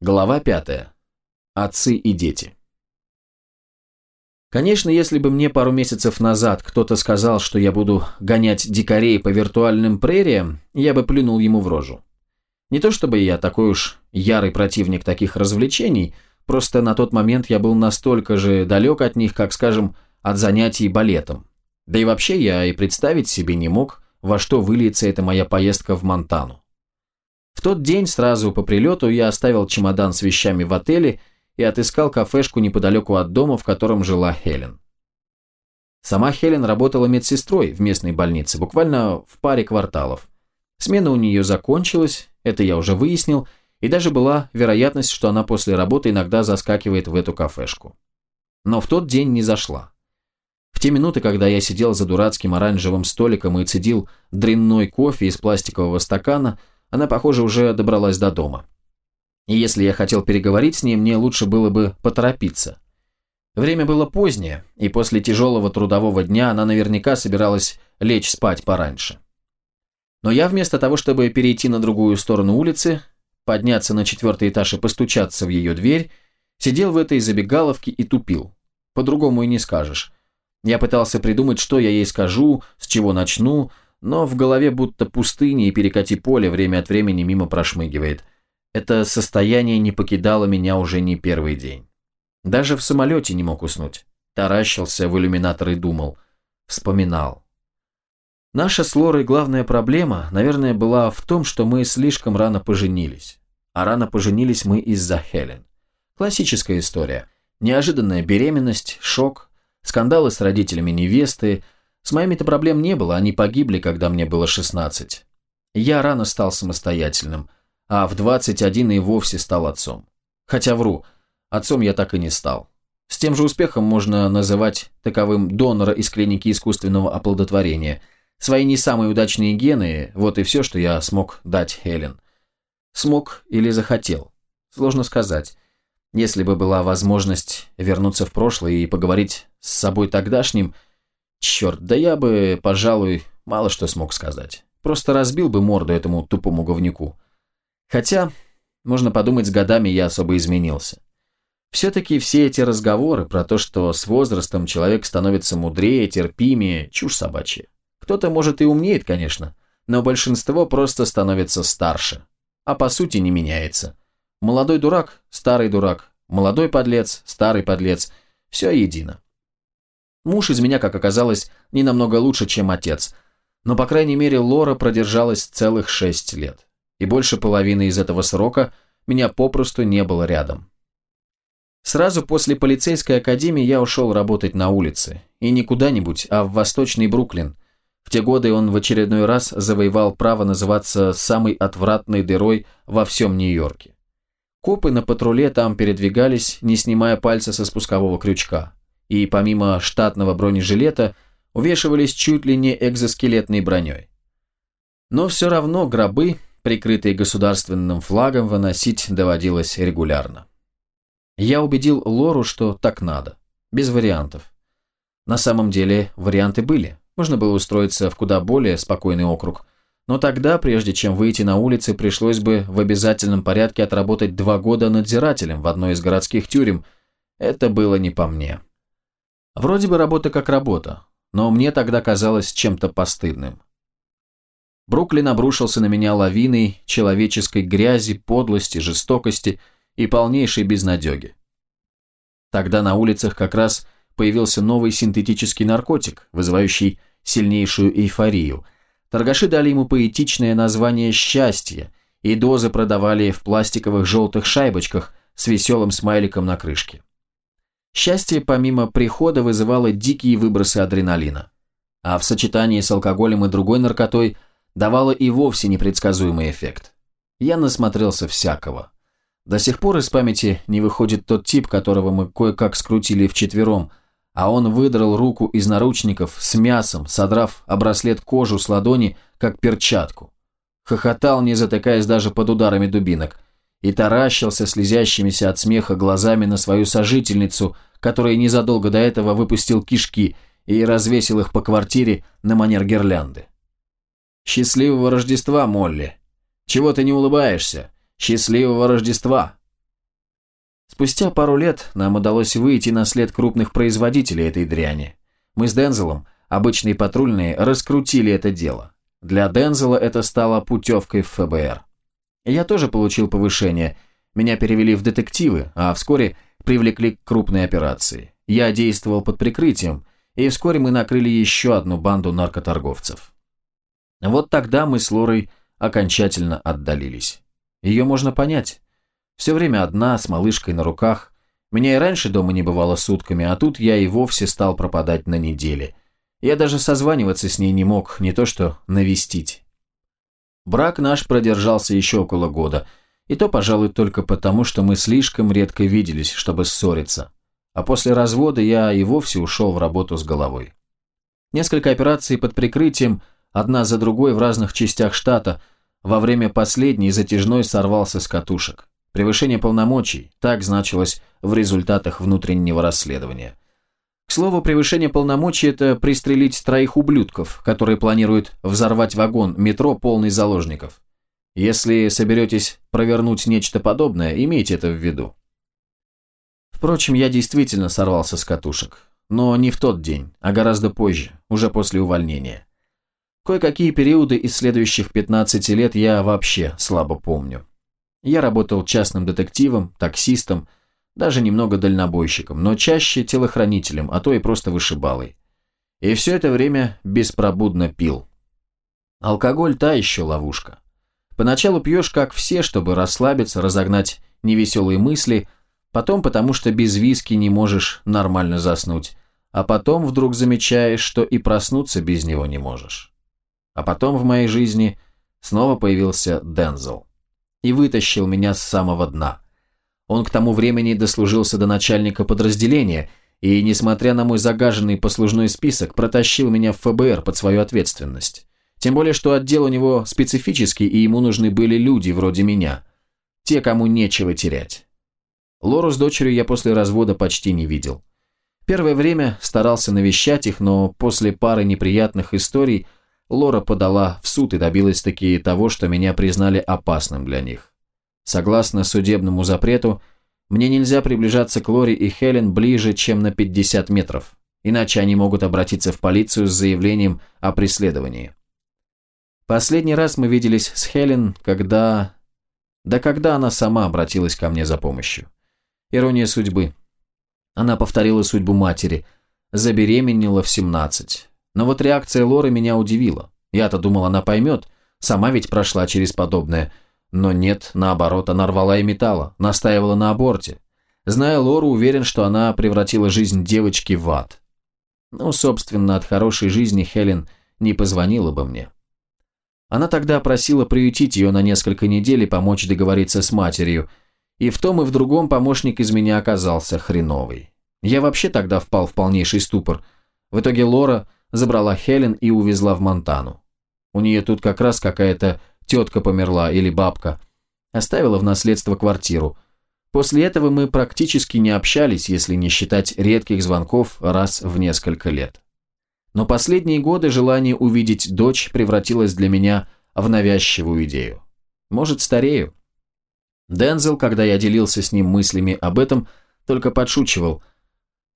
Глава пятая. Отцы и дети. Конечно, если бы мне пару месяцев назад кто-то сказал, что я буду гонять дикарей по виртуальным прериям, я бы плюнул ему в рожу. Не то чтобы я такой уж ярый противник таких развлечений, просто на тот момент я был настолько же далек от них, как, скажем, от занятий балетом. Да и вообще я и представить себе не мог, во что выльется эта моя поездка в Монтану. В тот день, сразу по прилету, я оставил чемодан с вещами в отеле и отыскал кафешку неподалеку от дома, в котором жила Хелен. Сама Хелен работала медсестрой в местной больнице, буквально в паре кварталов. Смена у нее закончилась, это я уже выяснил, и даже была вероятность, что она после работы иногда заскакивает в эту кафешку. Но в тот день не зашла. В те минуты, когда я сидел за дурацким оранжевым столиком и цедил дрянной кофе из пластикового стакана, она, похоже, уже добралась до дома. И если я хотел переговорить с ней, мне лучше было бы поторопиться. Время было позднее, и после тяжелого трудового дня она наверняка собиралась лечь спать пораньше. Но я вместо того, чтобы перейти на другую сторону улицы, подняться на четвертый этаж и постучаться в ее дверь, сидел в этой забегаловке и тупил. По-другому и не скажешь. Я пытался придумать, что я ей скажу, с чего начну, но в голове будто пустыни и перекати поле время от времени мимо прошмыгивает. Это состояние не покидало меня уже не первый день. Даже в самолете не мог уснуть. Таращился в иллюминатор и думал. Вспоминал. Наша с Лорой главная проблема, наверное, была в том, что мы слишком рано поженились. А рано поженились мы из-за Хелен. Классическая история. Неожиданная беременность, шок, скандалы с родителями невесты – с моими-то проблем не было, они погибли, когда мне было 16. Я рано стал самостоятельным, а в 21 и вовсе стал отцом. Хотя вру, отцом я так и не стал. С тем же успехом можно называть таковым донора из клиники искусственного оплодотворения. Свои не самые удачные гены – вот и все, что я смог дать Хелен. Смог или захотел? Сложно сказать. Если бы была возможность вернуться в прошлое и поговорить с собой тогдашним – Черт, да я бы, пожалуй, мало что смог сказать. Просто разбил бы морду этому тупому говнюку. Хотя, можно подумать, с годами я особо изменился. Все-таки все эти разговоры про то, что с возрастом человек становится мудрее, терпимее, чушь собачья. Кто-то, может, и умнеет, конечно, но большинство просто становится старше. А по сути не меняется. Молодой дурак, старый дурак, молодой подлец, старый подлец – все едино. Муж из меня, как оказалось, не намного лучше, чем отец. Но, по крайней мере, Лора продержалась целых шесть лет. И больше половины из этого срока меня попросту не было рядом. Сразу после полицейской академии я ушел работать на улице. И не куда-нибудь, а в восточный Бруклин. В те годы он в очередной раз завоевал право называться самой отвратной дырой во всем Нью-Йорке. Копы на патруле там передвигались, не снимая пальца со спускового крючка и помимо штатного бронежилета увешивались чуть ли не экзоскелетной броней. Но все равно гробы, прикрытые государственным флагом, выносить доводилось регулярно. Я убедил Лору, что так надо, без вариантов. На самом деле варианты были. Можно было устроиться в куда более спокойный округ. Но тогда, прежде чем выйти на улицы, пришлось бы в обязательном порядке отработать два года надзирателем в одной из городских тюрем. Это было не по мне. Вроде бы работа как работа, но мне тогда казалось чем-то постыдным. Бруклин обрушился на меня лавиной человеческой грязи, подлости, жестокости и полнейшей безнадеги. Тогда на улицах как раз появился новый синтетический наркотик, вызывающий сильнейшую эйфорию. Торгаши дали ему поэтичное название «счастье», и дозы продавали в пластиковых желтых шайбочках с веселым смайликом на крышке. Счастье помимо прихода вызывало дикие выбросы адреналина. А в сочетании с алкоголем и другой наркотой давало и вовсе непредсказуемый эффект. Я насмотрелся всякого. До сих пор из памяти не выходит тот тип, которого мы кое-как скрутили вчетвером, а он выдрал руку из наручников с мясом, содрав обраслет кожу с ладони, как перчатку. Хохотал, не затыкаясь даже под ударами дубинок – и таращился слезящимися от смеха глазами на свою сожительницу, которая незадолго до этого выпустил кишки и развесил их по квартире на манер гирлянды. «Счастливого Рождества, Молли! Чего ты не улыбаешься? Счастливого Рождества!» Спустя пару лет нам удалось выйти на след крупных производителей этой дряни. Мы с Дензелом, обычные патрульные, раскрутили это дело. Для Дензела это стало путевкой в ФБР. Я тоже получил повышение. Меня перевели в детективы, а вскоре привлекли к крупной операции. Я действовал под прикрытием, и вскоре мы накрыли еще одну банду наркоторговцев. Вот тогда мы с Лорой окончательно отдалились. Ее можно понять. Все время одна, с малышкой на руках. Меня и раньше дома не бывало сутками, а тут я и вовсе стал пропадать на неделе. Я даже созваниваться с ней не мог, не то что навестить. Брак наш продержался еще около года, и то, пожалуй, только потому, что мы слишком редко виделись, чтобы ссориться. А после развода я и вовсе ушел в работу с головой. Несколько операций под прикрытием, одна за другой в разных частях штата, во время последней затяжной сорвался с катушек. Превышение полномочий, так значилось в результатах внутреннего расследования. К слову, превышение полномочий – это пристрелить троих ублюдков, которые планируют взорвать вагон метро, полный заложников. Если соберетесь провернуть нечто подобное, имейте это в виду. Впрочем, я действительно сорвался с катушек. Но не в тот день, а гораздо позже, уже после увольнения. Кое-какие периоды из следующих 15 лет я вообще слабо помню. Я работал частным детективом, таксистом, даже немного дальнобойщиком, но чаще телохранителем, а то и просто вышибалой. И все это время беспробудно пил. Алкоголь – та еще ловушка. Поначалу пьешь как все, чтобы расслабиться, разогнать невеселые мысли, потом потому что без виски не можешь нормально заснуть, а потом вдруг замечаешь, что и проснуться без него не можешь. А потом в моей жизни снова появился Дензел и вытащил меня с самого дна. Он к тому времени дослужился до начальника подразделения и, несмотря на мой загаженный послужной список, протащил меня в ФБР под свою ответственность. Тем более, что отдел у него специфический, и ему нужны были люди вроде меня. Те, кому нечего терять. Лору с дочерью я после развода почти не видел. Первое время старался навещать их, но после пары неприятных историй – Лора подала в суд и добилась таки того, что меня признали опасным для них. Согласно судебному запрету, мне нельзя приближаться к Лоре и Хелен ближе, чем на 50 метров, иначе они могут обратиться в полицию с заявлением о преследовании. Последний раз мы виделись с Хелен, когда... Да когда она сама обратилась ко мне за помощью. Ирония судьбы. Она повторила судьбу матери, забеременела в 17. Но вот реакция Лоры меня удивила. Я-то думал, она поймет, сама ведь прошла через подобное. Но нет, наоборот, она рвала и металла, настаивала на аборте. Зная Лору, уверен, что она превратила жизнь девочки в ад. Ну, собственно, от хорошей жизни Хелен не позвонила бы мне. Она тогда просила приютить ее на несколько недель и помочь договориться с матерью, и в том и в другом помощник из меня оказался хреновый. Я вообще тогда впал в полнейший ступор. В итоге Лора забрала Хелен и увезла в Монтану. У нее тут как раз какая-то тетка померла или бабка. Оставила в наследство квартиру. После этого мы практически не общались, если не считать редких звонков раз в несколько лет. Но последние годы желание увидеть дочь превратилось для меня в навязчивую идею. Может, старею? Дензел, когда я делился с ним мыслями об этом, только подшучивал –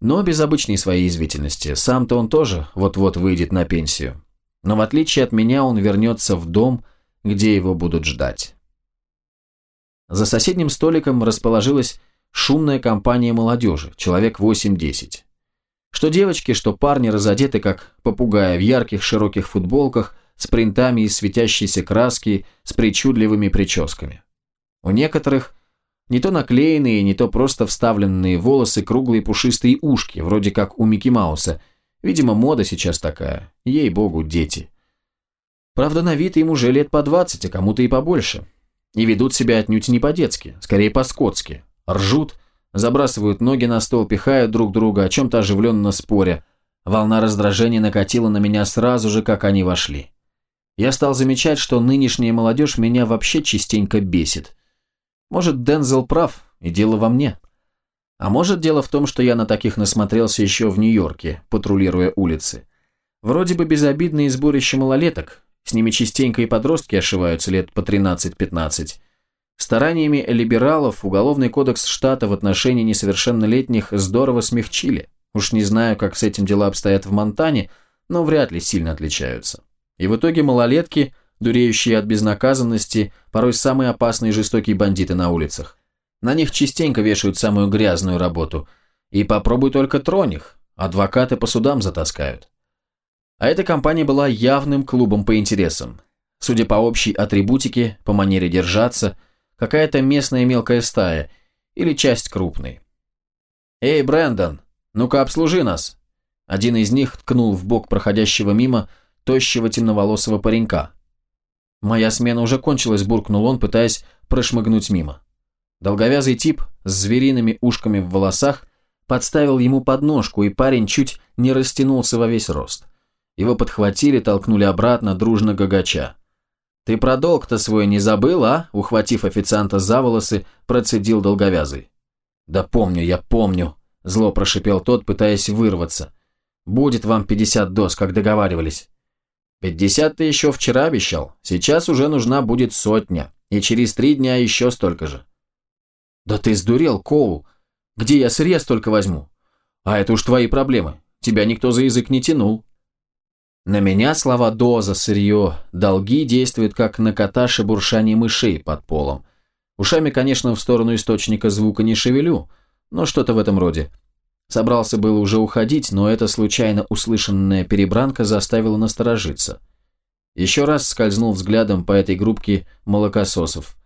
но без обычной своей извительности. Сам-то он тоже вот-вот выйдет на пенсию. Но в отличие от меня он вернется в дом, где его будут ждать. За соседним столиком расположилась шумная компания молодежи, человек 8-10. Что девочки, что парни разодеты, как попугаи, в ярких широких футболках, с принтами из светящейся краски, с причудливыми прическами. У некоторых не то наклеенные, не то просто вставленные волосы, круглые пушистые ушки, вроде как у Микки Мауса. Видимо, мода сейчас такая. Ей-богу, дети. Правда, на вид им уже лет по двадцать, а кому-то и побольше. И ведут себя отнюдь не по-детски, скорее по-скотски. Ржут, забрасывают ноги на стол, пихают друг друга, о чем-то оживленно споря. Волна раздражения накатила на меня сразу же, как они вошли. Я стал замечать, что нынешняя молодежь меня вообще частенько бесит – может, Дензел прав, и дело во мне. А может, дело в том, что я на таких насмотрелся еще в Нью-Йорке, патрулируя улицы. Вроде бы безобидные сборище малолеток, с ними частенько и подростки ошиваются лет по 13-15. Стараниями либералов Уголовный кодекс штата в отношении несовершеннолетних здорово смягчили. Уж не знаю, как с этим дела обстоят в Монтане, но вряд ли сильно отличаются. И в итоге малолетки, дуреющие от безнаказанности, порой самые опасные и жестокие бандиты на улицах. На них частенько вешают самую грязную работу. И попробуй только тронь их, адвокаты по судам затаскают. А эта компания была явным клубом по интересам. Судя по общей атрибутике, по манере держаться, какая-то местная мелкая стая или часть крупной. «Эй, Брэндон, ну-ка обслужи нас!» Один из них ткнул в бок проходящего мимо тощего темноволосого паренька. «Моя смена уже кончилась», – буркнул он, пытаясь прошмыгнуть мимо. Долговязый тип с звериными ушками в волосах подставил ему подножку, и парень чуть не растянулся во весь рост. Его подхватили, толкнули обратно, дружно гагача. «Ты про долг-то свой не забыл, а?» Ухватив официанта за волосы, процедил долговязый. «Да помню, я помню», – зло прошипел тот, пытаясь вырваться. «Будет вам пятьдесят доз, как договаривались». «Пятьдесят ты еще вчера обещал, сейчас уже нужна будет сотня, и через три дня еще столько же». «Да ты сдурел, Коул! Где я срез только возьму? А это уж твои проблемы, тебя никто за язык не тянул». На меня слова «доза», «сырье», «долги» действуют как на кота шебуршание мышей под полом. Ушами, конечно, в сторону источника звука не шевелю, но что-то в этом роде. Собрался было уже уходить, но эта случайно услышанная перебранка заставила насторожиться. Еще раз скользнул взглядом по этой группке молокососов.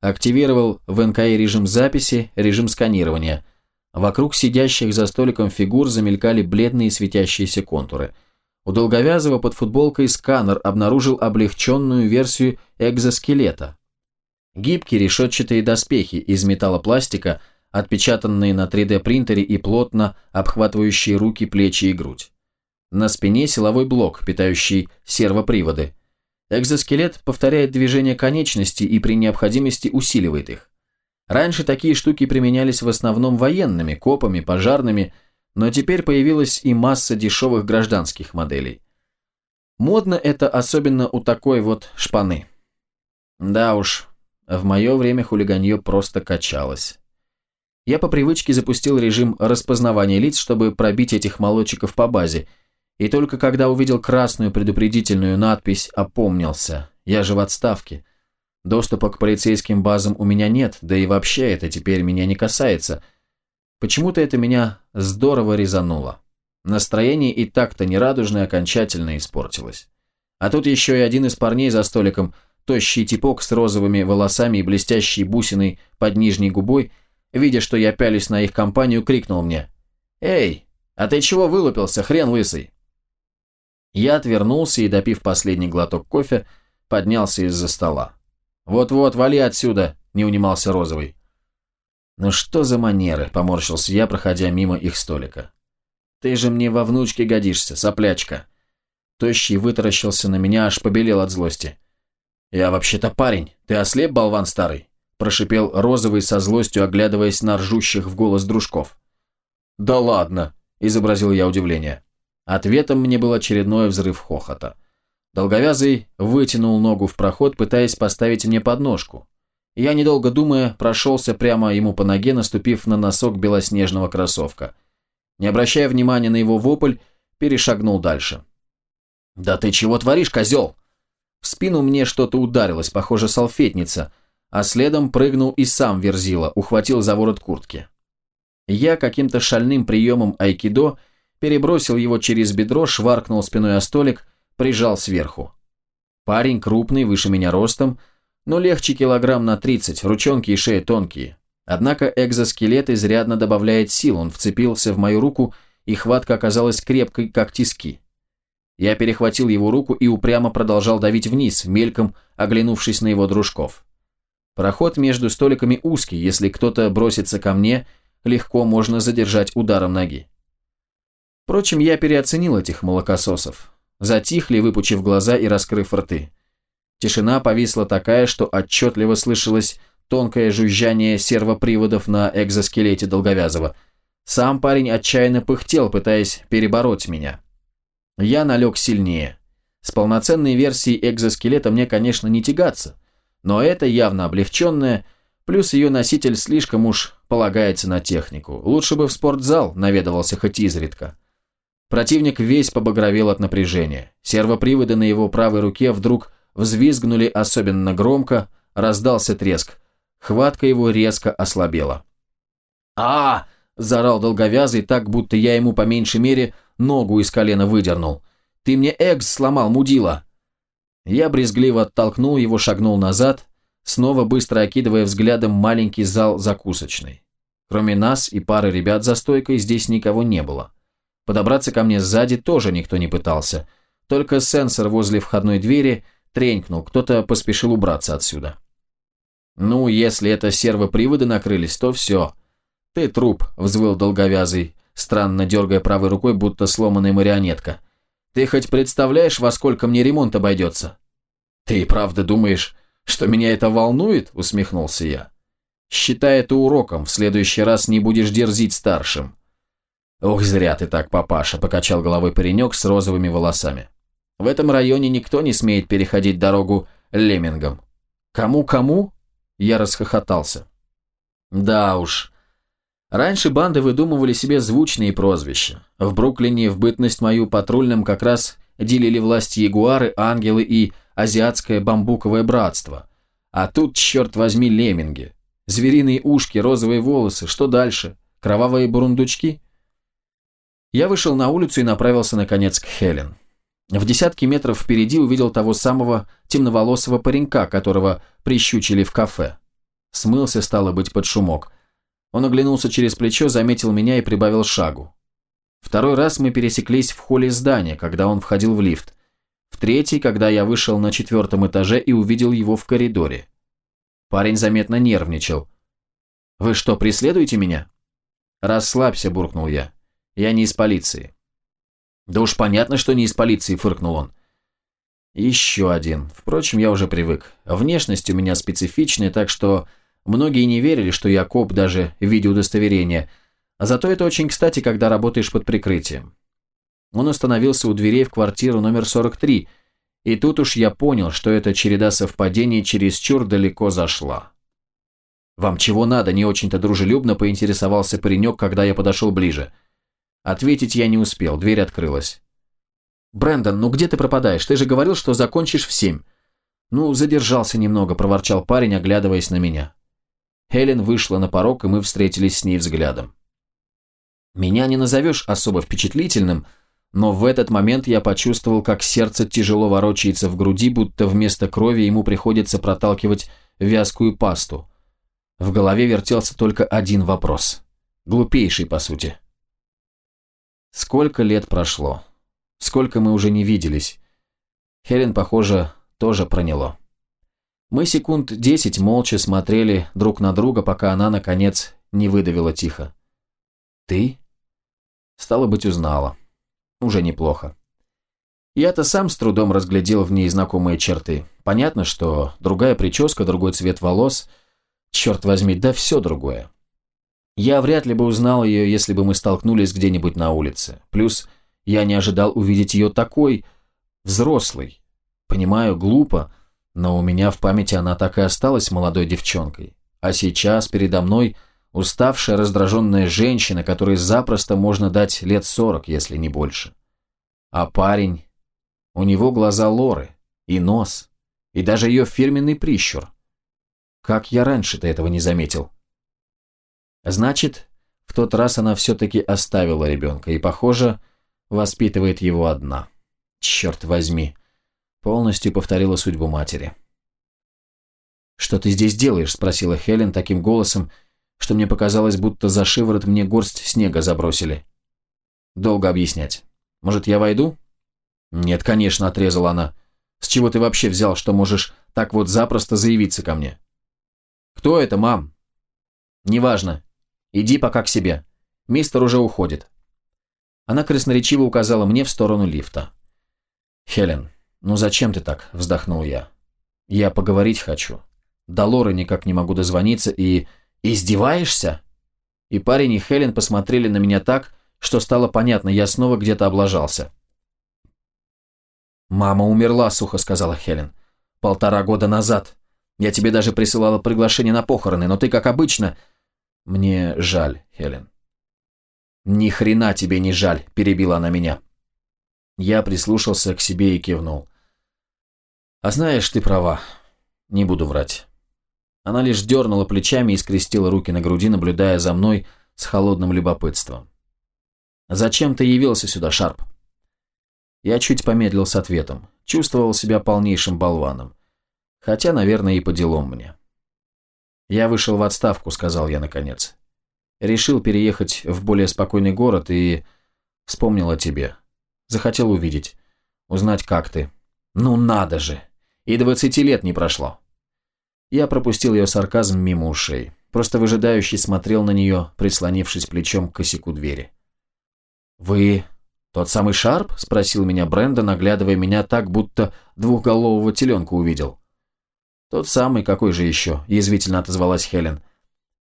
Активировал в НКИ режим записи, режим сканирования. Вокруг сидящих за столиком фигур замелькали бледные светящиеся контуры – у Долговязова под футболкой сканер обнаружил облегченную версию экзоскелета. Гибкие решетчатые доспехи из металлопластика, отпечатанные на 3D-принтере и плотно обхватывающие руки, плечи и грудь. На спине силовой блок, питающий сервоприводы. Экзоскелет повторяет движение конечностей и при необходимости усиливает их. Раньше такие штуки применялись в основном военными, копами, пожарными, но теперь появилась и масса дешевых гражданских моделей. Модно это особенно у такой вот шпаны. Да уж, в мое время хулиганье просто качалось. Я по привычке запустил режим распознавания лиц, чтобы пробить этих молодчиков по базе, и только когда увидел красную предупредительную надпись, опомнился. Я же в отставке. Доступа к полицейским базам у меня нет, да и вообще это теперь меня не касается – Почему-то это меня здорово резануло. Настроение и так-то нерадужное окончательно испортилось. А тут еще и один из парней за столиком, тощий типок с розовыми волосами и блестящей бусиной под нижней губой, видя, что я пялюсь на их компанию, крикнул мне «Эй, а ты чего вылупился, хрен лысый?» Я отвернулся и, допив последний глоток кофе, поднялся из-за стола. «Вот-вот, вали отсюда!» – не унимался Розовый. «Ну что за манеры?» – поморщился я, проходя мимо их столика. «Ты же мне во внучке годишься, соплячка!» Тощий вытаращился на меня, аж побелел от злости. «Я вообще-то парень, ты ослеп, болван старый?» – прошипел розовый со злостью, оглядываясь на ржущих в голос дружков. «Да ладно!» – изобразил я удивление. Ответом мне был очередной взрыв хохота. Долговязый вытянул ногу в проход, пытаясь поставить мне подножку. Я, недолго думая, прошелся прямо ему по ноге, наступив на носок белоснежного кроссовка. Не обращая внимания на его вопль, перешагнул дальше. «Да ты чего творишь, козел?» В спину мне что-то ударилось, похоже, салфетница, а следом прыгнул и сам Верзила, ухватил за ворот куртки. Я каким-то шальным приемом айкидо перебросил его через бедро, шваркнул спиной о столик, прижал сверху. Парень крупный, выше меня ростом, но легче килограмм на 30, ручонки и шея тонкие. Однако экзоскелет изрядно добавляет сил, он вцепился в мою руку, и хватка оказалась крепкой, как тиски. Я перехватил его руку и упрямо продолжал давить вниз, мельком оглянувшись на его дружков. Проход между столиками узкий, если кто-то бросится ко мне, легко можно задержать ударом ноги. Впрочем, я переоценил этих молокососов. Затихли, выпучив глаза и раскрыв рты. Тишина повисла такая, что отчетливо слышалось тонкое жужжание сервоприводов на экзоскелете Долговязова. Сам парень отчаянно пыхтел, пытаясь перебороть меня. Я налег сильнее. С полноценной версией экзоскелета мне, конечно, не тягаться, Но это явно облегченная, плюс ее носитель слишком уж полагается на технику. Лучше бы в спортзал наведывался хоть изредка. Противник весь побагровел от напряжения. Сервоприводы на его правой руке вдруг взвизгнули особенно громко, раздался треск. Хватка его резко ослабела. а, заорал долговязый так, будто я ему по меньшей мере ногу из колена выдернул. «Ты мне экс сломал, мудила!» Я брезгливо оттолкнул его, шагнул назад, снова быстро окидывая взглядом маленький зал закусочный. Кроме нас и пары ребят за стойкой здесь никого не было. Подобраться ко мне сзади тоже никто не пытался. Только сенсор возле входной двери тренькнул, кто-то поспешил убраться отсюда. «Ну, если это сервоприводы накрылись, то все. Ты труп», — взвыл долговязый, странно дергая правой рукой, будто сломанная марионетка. Ты хоть представляешь, во сколько мне ремонт обойдется?» «Ты правда думаешь, что меня это волнует?» – усмехнулся я. «Считай это уроком, в следующий раз не будешь дерзить старшим». «Ох, зря ты так, папаша», – покачал головой паренек с розовыми волосами. «В этом районе никто не смеет переходить дорогу леммингом». «Кому-кому?» – я расхохотался. «Да уж, Раньше банды выдумывали себе звучные прозвища. В Бруклине в бытность мою патрульным как раз делили власть ягуары, ангелы и азиатское бамбуковое братство. А тут, черт возьми, лемминги. Звериные ушки, розовые волосы, что дальше? Кровавые бурундучки? Я вышел на улицу и направился, наконец, к Хелен. В десятки метров впереди увидел того самого темноволосого паренька, которого прищучили в кафе. Смылся, стало быть, под шумок. Он оглянулся через плечо, заметил меня и прибавил шагу. Второй раз мы пересеклись в холле здания, когда он входил в лифт. В третий, когда я вышел на четвертом этаже и увидел его в коридоре. Парень заметно нервничал. «Вы что, преследуете меня?» «Расслабься», – буркнул я. «Я не из полиции». «Да уж понятно, что не из полиции», – фыркнул он. «Еще один. Впрочем, я уже привык. Внешность у меня специфичная, так что Многие не верили, что я коп даже в виде удостоверения, а зато это очень кстати, когда работаешь под прикрытием. Он остановился у дверей в квартиру номер 43, и тут уж я понял, что эта череда совпадений чересчур далеко зашла. «Вам чего надо?» – не очень-то дружелюбно поинтересовался паренек, когда я подошел ближе. Ответить я не успел, дверь открылась. «Брэндон, ну где ты пропадаешь? Ты же говорил, что закончишь в семь». «Ну, задержался немного», – проворчал парень, оглядываясь на меня. Хелен вышла на порог, и мы встретились с ней взглядом. Меня не назовешь особо впечатлительным, но в этот момент я почувствовал, как сердце тяжело ворочается в груди, будто вместо крови ему приходится проталкивать вязкую пасту. В голове вертелся только один вопрос. Глупейший, по сути. Сколько лет прошло? Сколько мы уже не виделись? Хелен, похоже, тоже проняло. Мы секунд десять молча смотрели друг на друга, пока она, наконец, не выдавила тихо. «Ты?» Стало быть, узнала. Уже неплохо. Я-то сам с трудом разглядел в ней знакомые черты. Понятно, что другая прическа, другой цвет волос. Черт возьми, да все другое. Я вряд ли бы узнал ее, если бы мы столкнулись где-нибудь на улице. Плюс я не ожидал увидеть ее такой взрослой. Понимаю, глупо, но у меня в памяти она так и осталась молодой девчонкой. А сейчас передо мной уставшая, раздраженная женщина, которой запросто можно дать лет сорок, если не больше. А парень... У него глаза Лоры, и нос, и даже ее фирменный прищур. Как я раньше-то этого не заметил? Значит, в тот раз она все-таки оставила ребенка и, похоже, воспитывает его одна. Черт возьми. Полностью повторила судьбу матери. «Что ты здесь делаешь?» – спросила Хелен таким голосом, что мне показалось, будто за шиворот мне горсть снега забросили. «Долго объяснять. Может, я войду?» «Нет, конечно», – отрезала она. «С чего ты вообще взял, что можешь так вот запросто заявиться ко мне?» «Кто это, мам?» «Неважно. Иди пока к себе. Мистер уже уходит». Она красноречиво указала мне в сторону лифта. «Хелен, «Ну зачем ты так?» – вздохнул я. «Я поговорить хочу. До Лоры никак не могу дозвониться и...» «Издеваешься?» И парень и Хелен посмотрели на меня так, что стало понятно, я снова где-то облажался. «Мама умерла», – сухо сказала Хелен. «Полтора года назад. Я тебе даже присылала приглашение на похороны, но ты, как обычно... Мне жаль, Хелен. Ни хрена тебе не жаль, перебила она меня. Я прислушался к себе и кивнул. А знаешь, ты права. Не буду врать. Она лишь дернула плечами и скрестила руки на груди, наблюдая за мной с холодным любопытством. «Зачем ты явился сюда, Шарп?» Я чуть помедлил с ответом. Чувствовал себя полнейшим болваном. Хотя, наверное, и по делам мне. «Я вышел в отставку», — сказал я наконец. «Решил переехать в более спокойный город и вспомнил о тебе. Захотел увидеть, узнать, как ты. Ну надо же! И двадцати лет не прошло». Я пропустил ее сарказм мимо ушей. Просто выжидающий смотрел на нее, прислонившись плечом к косяку двери. «Вы тот самый Шарп?» – спросил меня Брэндон, наглядывая меня так, будто двухголового теленка увидел. «Тот самый, какой же еще?» – язвительно отозвалась Хелен.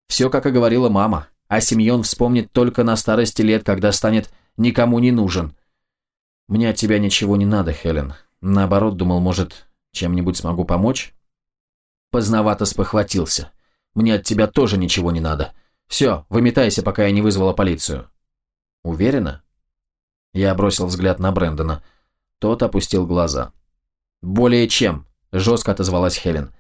«Все, как и говорила мама, а Семьон вспомнит только на старости лет, когда станет никому не нужен». «Мне от тебя ничего не надо, Хелен. Наоборот, думал, может, чем-нибудь смогу помочь?» Поздновато спохватился. «Мне от тебя тоже ничего не надо. Все, выметайся, пока я не вызвала полицию». «Уверена?» Я бросил взгляд на Брэндона. Тот опустил глаза. «Более чем», – жестко отозвалась Хелен.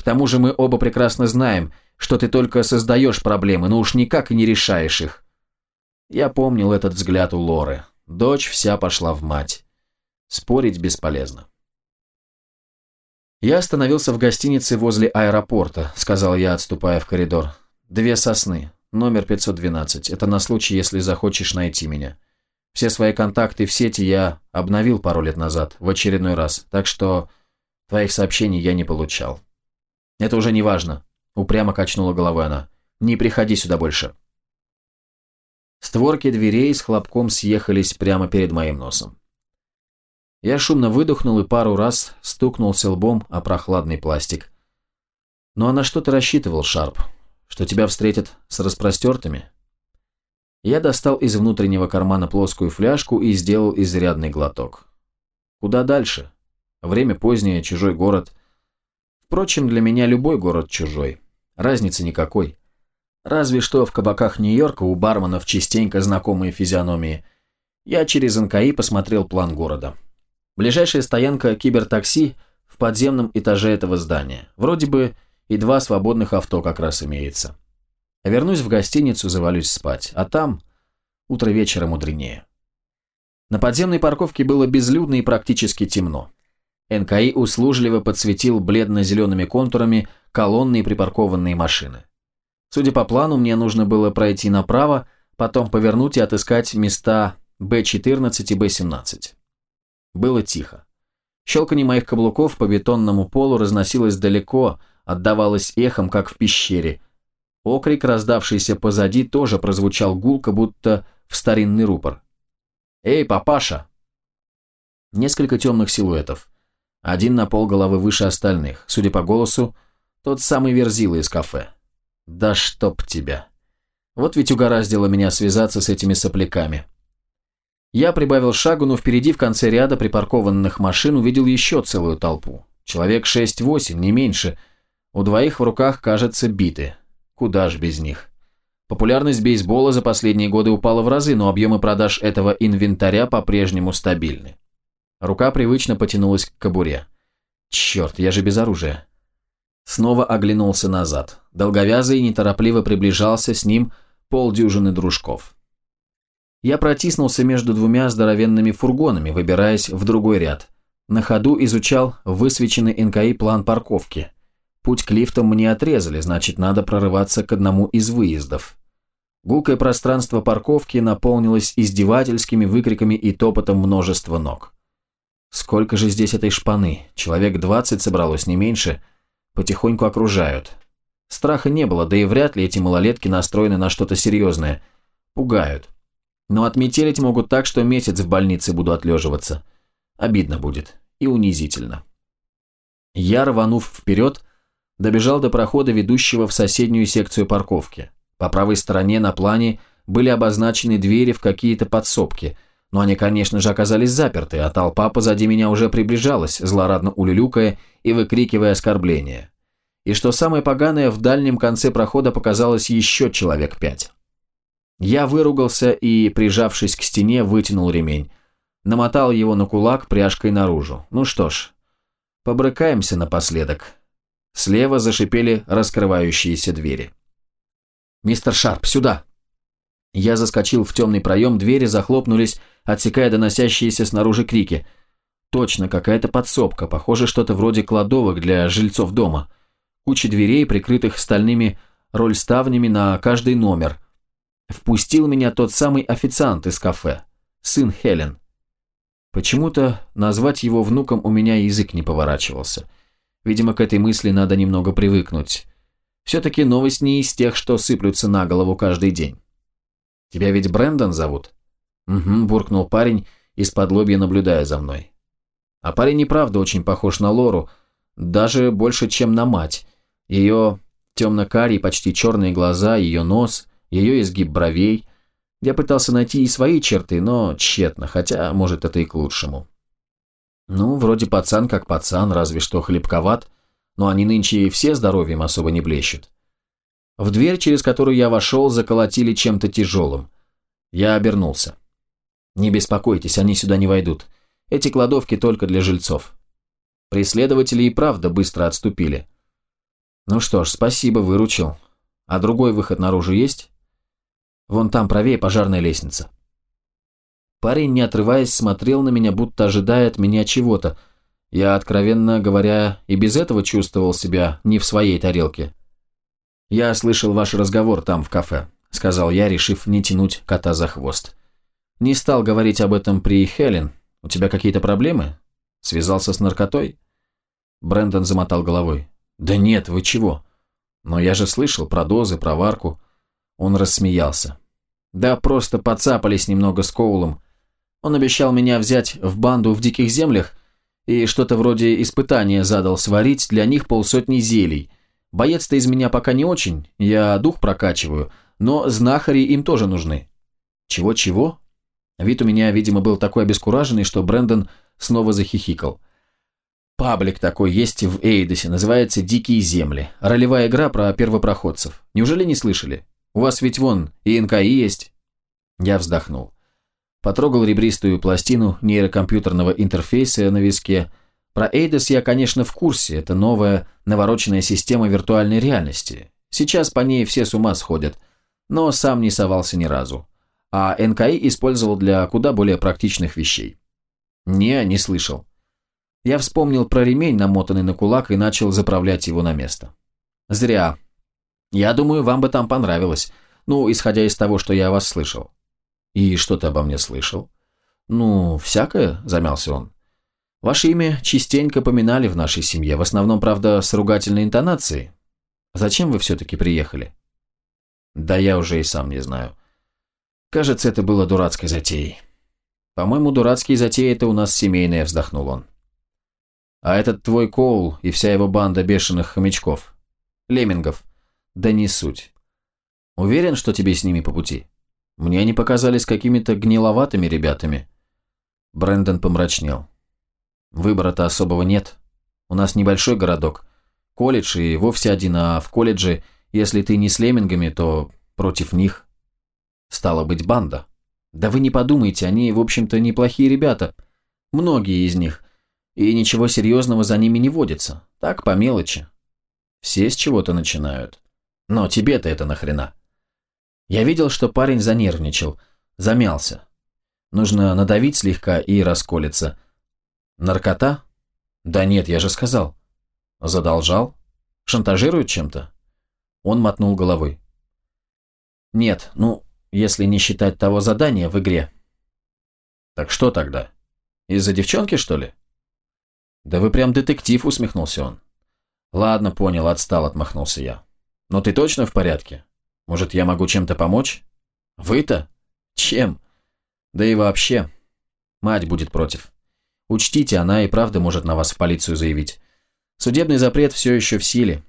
«К тому же мы оба прекрасно знаем, что ты только создаешь проблемы, но уж никак и не решаешь их». Я помнил этот взгляд у Лоры. Дочь вся пошла в мать. Спорить бесполезно. «Я остановился в гостинице возле аэропорта», — сказал я, отступая в коридор. «Две сосны. Номер 512. Это на случай, если захочешь найти меня. Все свои контакты в сети я обновил пару лет назад, в очередной раз, так что твоих сообщений я не получал». «Это уже не важно», — упрямо качнула головой она. «Не приходи сюда больше». Створки дверей с хлопком съехались прямо перед моим носом. Я шумно выдохнул и пару раз стукнулся лбом о прохладный пластик. «Ну а на что ты рассчитывал, Шарп? Что тебя встретят с распростертыми?» Я достал из внутреннего кармана плоскую фляжку и сделал изрядный глоток. «Куда дальше? Время позднее, чужой город. Впрочем, для меня любой город чужой. Разницы никакой. Разве что в кабаках Нью-Йорка у барменов частенько знакомые физиономии. Я через НКИ посмотрел план города». Ближайшая стоянка кибертакси в подземном этаже этого здания. Вроде бы и два свободных авто как раз имеется. Вернусь в гостиницу, завалюсь спать, а там утро вечера мудренее. На подземной парковке было безлюдно и практически темно. НКИ услужливо подсветил бледно-зелеными контурами колонны и припаркованные машины. Судя по плану, мне нужно было пройти направо, потом повернуть и отыскать места Б-14 и Б-17. Было тихо. Щелканье моих каблуков по бетонному полу разносилось далеко, отдавалось эхом, как в пещере. Окрик, раздавшийся позади, тоже прозвучал гулко, будто в старинный рупор. «Эй, папаша!» Несколько темных силуэтов. Один на пол головы выше остальных. Судя по голосу, тот самый Верзила из кафе. «Да чтоб тебя!» Вот ведь угораздило меня связаться с этими сопляками. Я прибавил шагу, но впереди в конце ряда припаркованных машин увидел еще целую толпу. Человек 6-8, не меньше. У двоих в руках, кажется, биты. Куда ж без них. Популярность бейсбола за последние годы упала в разы, но объемы продаж этого инвентаря по-прежнему стабильны. Рука привычно потянулась к кобуре. Черт, я же без оружия. Снова оглянулся назад. Долговязый неторопливо приближался с ним полдюжины дружков. Я протиснулся между двумя здоровенными фургонами, выбираясь в другой ряд. На ходу изучал высвеченный НКИ план парковки. Путь к лифтам мне отрезали, значит, надо прорываться к одному из выездов. Гулкое пространство парковки наполнилось издевательскими выкриками и топотом множества ног. Сколько же здесь этой шпаны? Человек двадцать собралось, не меньше. Потихоньку окружают. Страха не было, да и вряд ли эти малолетки настроены на что-то серьезное. Пугают. Но отметелить могут так, что месяц в больнице буду отлеживаться. Обидно будет. И унизительно. Я, рванув вперед, добежал до прохода, ведущего в соседнюю секцию парковки. По правой стороне на плане были обозначены двери в какие-то подсобки, но они, конечно же, оказались заперты, а толпа позади меня уже приближалась, злорадно улюлюкая и выкрикивая оскорбления. И что самое поганое, в дальнем конце прохода показалось еще человек пять. Я выругался и, прижавшись к стене, вытянул ремень. Намотал его на кулак пряжкой наружу. Ну что ж, побрыкаемся напоследок. Слева зашипели раскрывающиеся двери. «Мистер Шарп, сюда!» Я заскочил в темный проем, двери захлопнулись, отсекая доносящиеся снаружи крики. Точно, какая-то подсобка, похоже, что-то вроде кладовок для жильцов дома. Куча дверей, прикрытых стальными рольставнями на каждый номер. Впустил меня тот самый официант из кафе, сын Хелен. Почему-то назвать его внуком у меня язык не поворачивался. Видимо, к этой мысли надо немного привыкнуть. Все-таки новость не из тех, что сыплются на голову каждый день. «Тебя ведь Брэндон зовут?» «Угу», – буркнул парень, из-под лобья наблюдая за мной. А парень и правда очень похож на Лору, даже больше, чем на мать. Ее темно-карие, почти черные глаза, ее нос, ее изгиб бровей. Я пытался найти и свои черты, но тщетно, хотя, может, это и к лучшему. Ну, вроде пацан как пацан, разве что хлебковат, но они нынче и все здоровьем особо не блещут. В дверь, через которую я вошел, заколотили чем-то тяжелым. Я обернулся. «Не беспокойтесь, они сюда не войдут. Эти кладовки только для жильцов». Преследователи и правда быстро отступили. «Ну что ж, спасибо, выручил. А другой выход наружу есть?» «Вон там правее пожарная лестница». Парень, не отрываясь, смотрел на меня, будто ожидая от меня чего-то. Я, откровенно говоря, и без этого чувствовал себя не в своей тарелке. «Я слышал ваш разговор там, в кафе», – сказал я, решив не тянуть кота за хвост. «Не стал говорить об этом при Хелен. У тебя какие-то проблемы? Связался с наркотой?» Брэндон замотал головой. «Да нет, вы чего? Но я же слышал про дозы, про варку». Он рассмеялся. «Да просто подцапались немного с Коулом. Он обещал меня взять в банду в диких землях и что-то вроде испытания задал сварить для них полсотни зелий – Боец-то из меня пока не очень, я дух прокачиваю, но знахари им тоже нужны. Чего-чего? Вид у меня, видимо, был такой обескураженный, что Брэндон снова захихикал. Паблик такой есть в Эйдосе, называется «Дикие земли». Ролевая игра про первопроходцев. Неужели не слышали? У вас ведь вон и НКИ есть. Я вздохнул. Потрогал ребристую пластину нейрокомпьютерного интерфейса на виске, про Эйдос я, конечно, в курсе, это новая навороченная система виртуальной реальности. Сейчас по ней все с ума сходят, но сам не совался ни разу. А НКИ использовал для куда более практичных вещей. Не, не слышал. Я вспомнил про ремень, намотанный на кулак, и начал заправлять его на место. Зря. Я думаю, вам бы там понравилось. Ну, исходя из того, что я о вас слышал. И что ты обо мне слышал? Ну, всякое, замялся он. Ваше имя частенько поминали в нашей семье, в основном, правда, с ругательной интонацией. Зачем вы все-таки приехали? Да я уже и сам не знаю. Кажется, это было дурацкой затеей. По-моему, дурацкие затеи – это у нас семейные, вздохнул он. А этот твой Коул и вся его банда бешеных хомячков. Леммингов. Да не суть. Уверен, что тебе с ними по пути? Мне они показались какими-то гниловатыми ребятами. Брэндон помрачнел. Выбора-то особого нет. У нас небольшой городок. Колледж и вовсе один, а в колледже, если ты не с леммингами, то против них. Стало быть, банда. Да вы не подумайте, они, в общем-то, неплохие ребята. Многие из них. И ничего серьезного за ними не водится. Так, по мелочи. Все с чего-то начинают. Но тебе-то это нахрена? Я видел, что парень занервничал, замялся. Нужно надавить слегка и расколется – Наркота? Да нет, я же сказал. Задолжал? Шантажирует чем-то? Он мотнул головой. Нет, ну, если не считать того задания в игре. Так что тогда? Из-за девчонки, что ли? Да вы прям детектив, усмехнулся он. Ладно, понял, отстал, отмахнулся я. Но ты точно в порядке? Может, я могу чем-то помочь? Вы-то? Чем? Да и вообще, мать будет против. Учтите, она и правда может на вас в полицию заявить. Судебный запрет все еще в силе.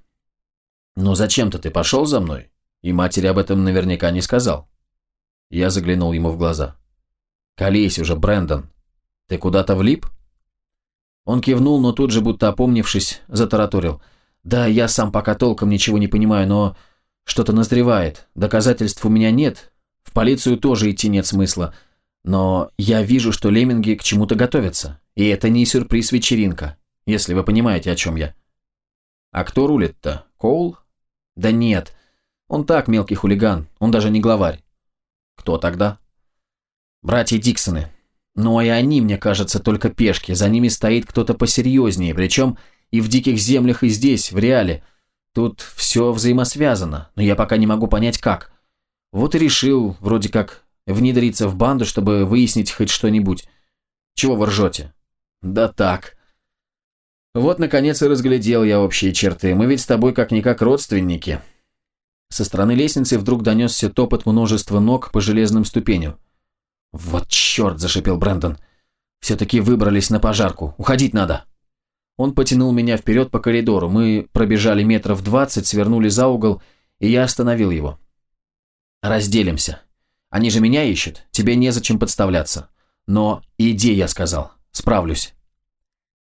Но зачем-то ты пошел за мной? И матери об этом наверняка не сказал. Я заглянул ему в глаза. «Колись уже, Брэндон. Ты куда-то влип?» Он кивнул, но тут же, будто опомнившись, затараторил. Да, я сам пока толком ничего не понимаю, но что-то назревает. Доказательств у меня нет. В полицию тоже идти нет смысла. Но я вижу, что лемминги к чему-то готовятся. И это не сюрприз-вечеринка, если вы понимаете, о чем я. А кто рулит-то? Коул? Да нет. Он так, мелкий хулиган. Он даже не главарь. Кто тогда? Братья Диксоны. Но и они, мне кажется, только пешки. За ними стоит кто-то посерьезнее. Причем и в диких землях, и здесь, в реале. Тут все взаимосвязано, но я пока не могу понять, как. Вот и решил, вроде как, внедриться в банду, чтобы выяснить хоть что-нибудь. Чего вы ржете? Да так. Вот, наконец, и разглядел я общие черты. Мы ведь с тобой как-никак родственники. Со стороны лестницы вдруг донесся топот множества ног по железным ступеням. «Вот черт!» – зашипел Брэндон. «Все-таки выбрались на пожарку. Уходить надо!» Он потянул меня вперед по коридору. Мы пробежали метров двадцать, свернули за угол, и я остановил его. «Разделимся. Они же меня ищут. Тебе незачем подставляться. Но иди, я сказал. Справлюсь».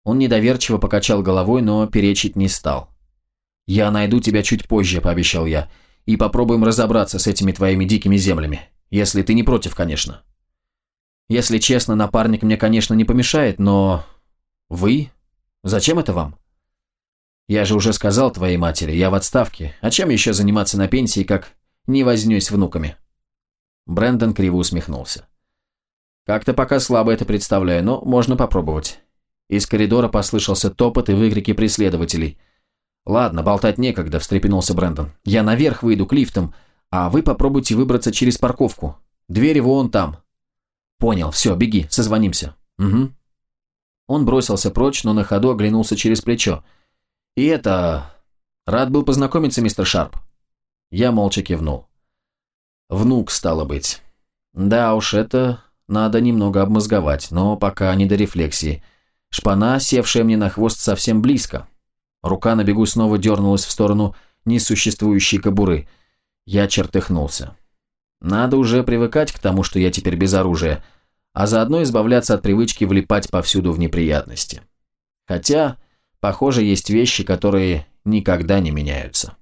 Он недоверчиво покачал головой, но перечить не стал. «Я найду тебя чуть позже», – пообещал я, – «и попробуем разобраться с этими твоими дикими землями. Если ты не против, конечно». Если честно, напарник мне, конечно, не помешает, но... Вы? Зачем это вам? Я же уже сказал твоей матери, я в отставке. А чем еще заниматься на пенсии, как не вознюсь внуками?» Брэндон криво усмехнулся. «Как-то пока слабо это представляю, но можно попробовать». Из коридора послышался топот и выкрики преследователей. «Ладно, болтать некогда», – встрепенулся Брэндон. «Я наверх выйду к лифтам, а вы попробуйте выбраться через парковку. Двери вон там». «Понял, все, беги, созвонимся». «Угу». Он бросился прочь, но на ходу оглянулся через плечо. «И это... Рад был познакомиться, мистер Шарп». Я молча кивнул. «Внук, стало быть. Да уж, это надо немного обмозговать, но пока не до рефлексии. Шпана, севшая мне на хвост, совсем близко. Рука на бегу снова дернулась в сторону несуществующей кобуры. Я чертыхнулся. Надо уже привыкать к тому, что я теперь без оружия, а заодно избавляться от привычки влипать повсюду в неприятности. Хотя, похоже, есть вещи, которые никогда не меняются.